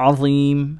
عظيم.